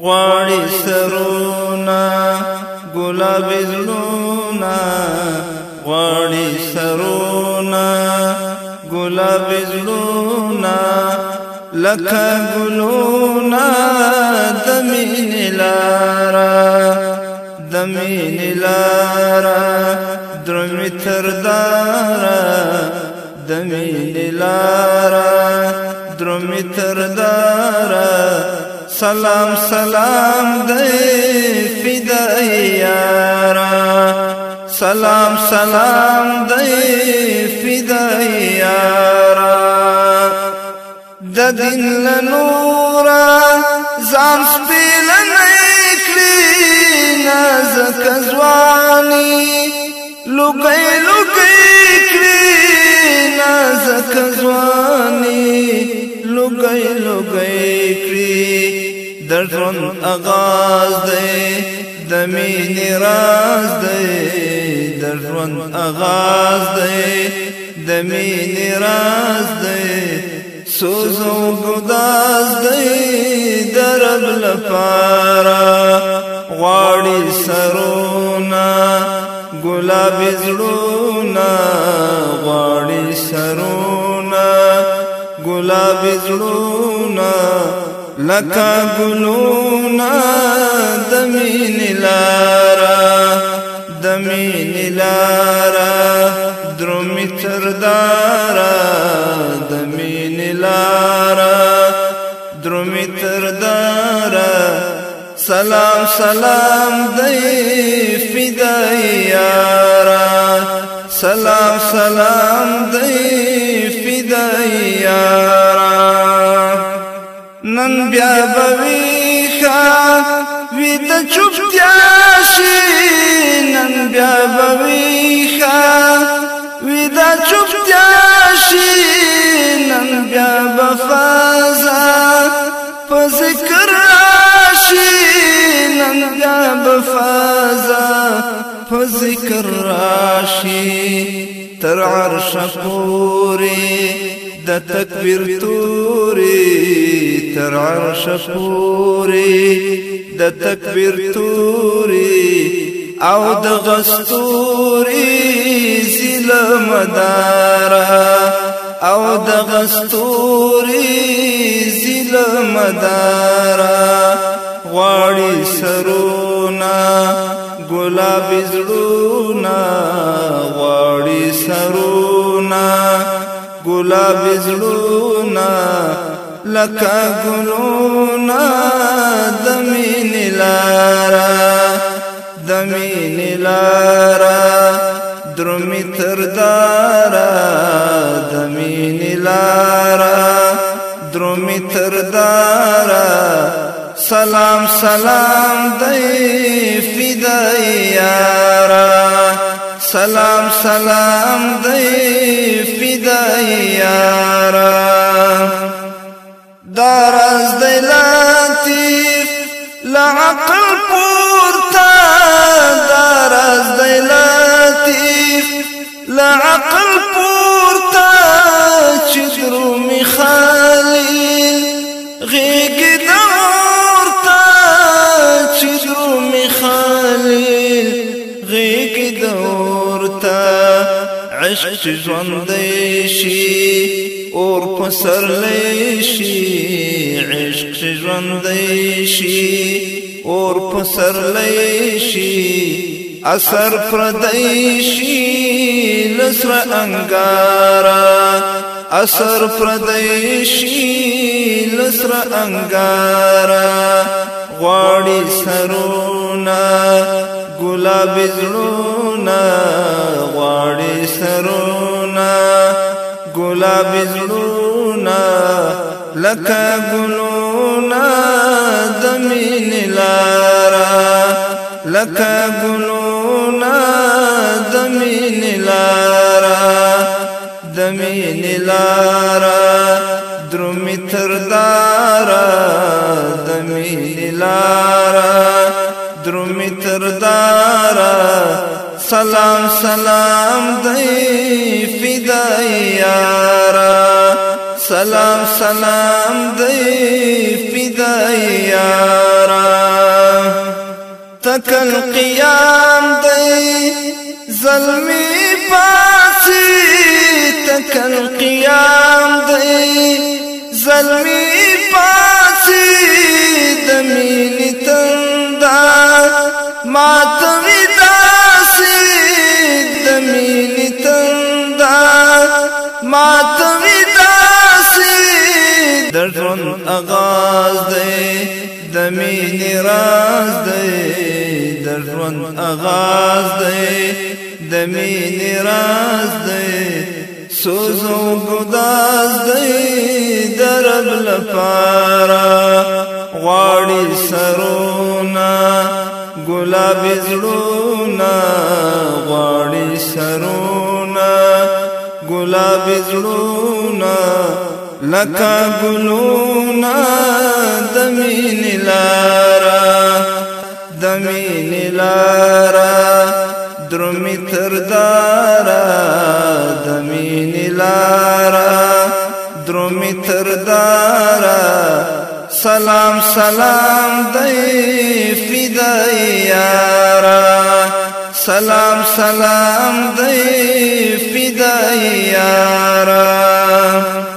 غواړي سرونه ګلاب زلونه غواړي سرونه ګلاب زلونه لکه ګلونه د مینې لارا د مینې لارا درمې تردارا د مینې لارا درمې تردارا سلام سلام دی فدای یارا سلام سلام دی فدای یارا د دین لنورا ځان سپیل نه کړی نازک ځواني لوګي لوګي کړی نازک ځواني لوګي لوګي کړی د ژوند اغاز دی د مینې راز دی د ژوند اغاز دی د مینې راز دی سوز او ګداز دی درب لپاره غواړي سرونه ګلاب زړونه غواړي سرونه ګلاب زړونه لکا گلونا دمین لارا دمین لارا درومی تردارا دمین لارا درومی تردارا سلام سلام دی فدای یارا سلام سلام دی فدای یارا نن بیا بوي ښا وی د چوپتیا شي نن بیا بوي ښا وی د چوپتیا شي نن بیا بفازا په ذکر راشي نن بیا بفازا په ذکر راشي تر عرش پوری د تکبیر توري تر عرش پوري د تکبیر توري او د غستوري زل مدارا او د غستوري زل مدارا غواړي سرونا ګلاب زړونا غواړي سرونا ګلاب زړونا لکه ګلونا د مين لارا د مين لارا درمي تر دارا د مين لارا درمي تر دارا سلام سلام دای فدای یارا سلام سلام دی فدای یارا دارز دی لطیف لعقل پورتا دارز دی لطیف لعقل پورتا چدرو می خالی دورتا چدرو می خالی غیگی دورتا عشق چې ژوندې شي اور پسرلې شي عشق چې ژوندې شي اور پسرلې شي اثر پردې شي لسر انګارا اثر پردې شي لسر انګارا غواړي سرونه ګلاب زړونه غواړي سرونه ګلاب زړونه لکه ګلونه د مینې لارا لکه ګلونه د مینې لارا د مینې لارا درمې تر دارا د مینې لارا سلام سلام دي فدای سلام سلام دی فدای تك تکل قیام دی ظلمی پاسی تکل قیام دی ظلمی پاسی دمیل تندہ ماتوی مات وی داسي د ژوند اغاز دی د مینې راز دی د ژوند اغاز دی د مینې راز دی سوز او ګداز دی درب لپاره غواړي سرونه ګلاب زړونه غواړي سرونه ګلاب زړونا لکا ګلونا دمین لارا دمین لارا درمی تردارا دمین لارا درمی تردارا سلام سلام دی فدای یارا سلام سلام دی فدای یارا